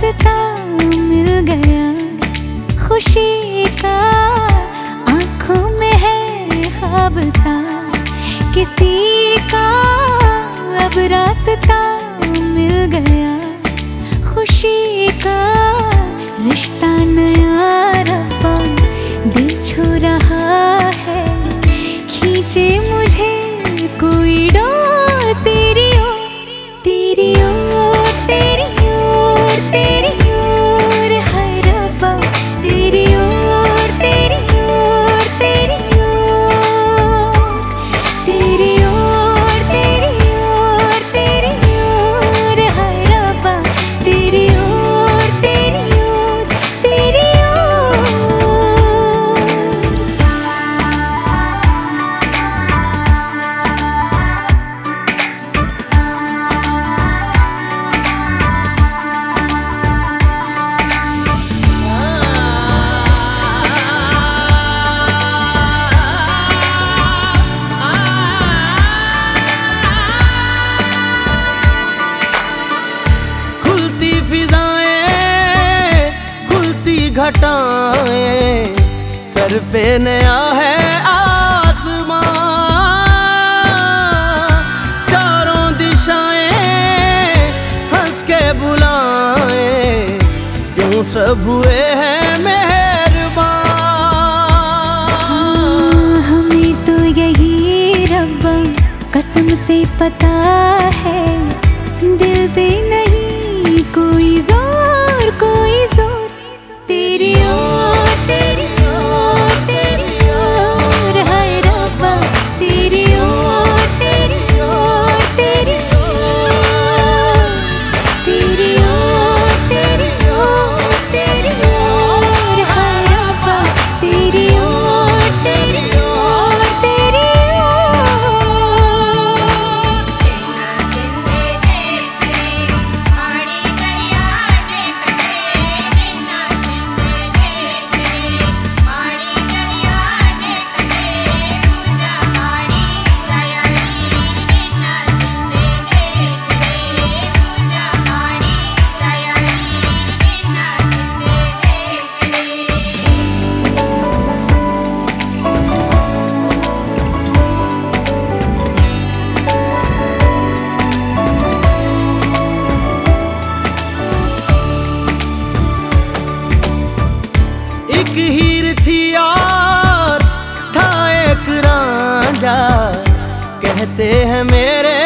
रास्ता मिल गया खुशी का। आँखों में है सा किसी का अब रास्ता मिल गया खुशी का। रिश्ता नया रब्बा दिल छू रहा है। खींचे मुझे कोई डोर घटाएँ सर पे नया है आसमां चारों दिशाएँ हंस के बुलाए। क्यों सब हुए हैं मेहरबान? हाँ, हमें तो यही रब कसम से पता कहते हैं मेरे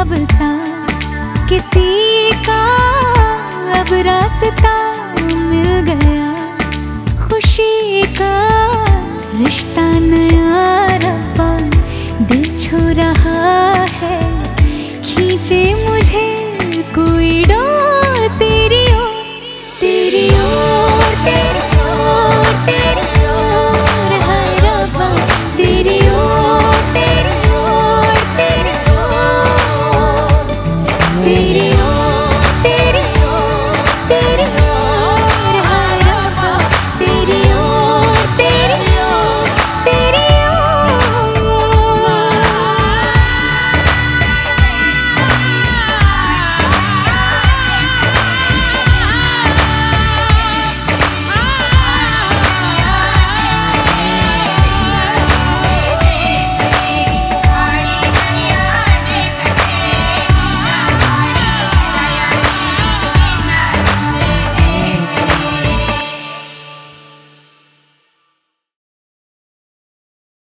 ख्वाब सा किसी का अब रास्ता मिल गया। खुशी का रिश्ता नया रब्बा दिल छू रहा है। खींचे